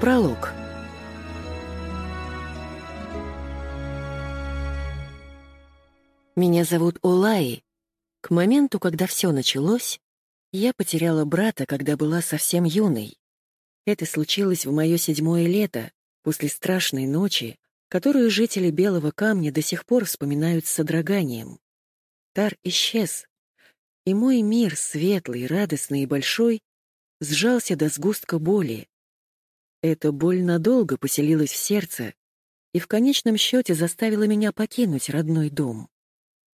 Пролог. Меня зовут Олаи. К моменту, когда все началось, я потеряла брата, когда была совсем юной. Это случилось в мое седьмое лето, после страшной ночи, которую жители Белого камня до сих пор вспоминают с содроганием. Тар исчез, и мой мир, светлый, радостный и большой, сжался до сгустка боли. Эта боль надолго поселилась в сердце и в конечном счете заставила меня покинуть родной дом.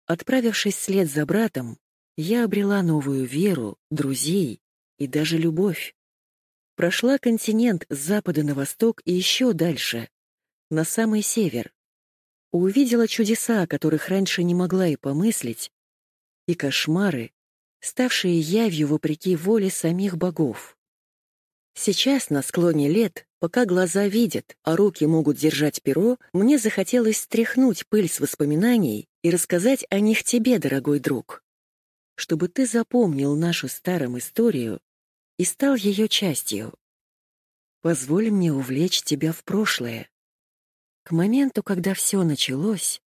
Отправившись вслед за братом, я обрела новую веру, друзей и даже любовь. Прошла континент с запада на восток и еще дальше, на самый север. Увидела чудеса, о которых раньше не могла и помыслить, и кошмары, ставшие явью вопреки воле самих богов. Сейчас, на склоне лет, пока глаза видят, а руки могут держать перо, мне захотелось стряхнуть пыль с воспоминаний и рассказать о них тебе, дорогой друг. Чтобы ты запомнил нашу старую историю и стал ее частью. Позволь мне увлечь тебя в прошлое. К моменту, когда все началось,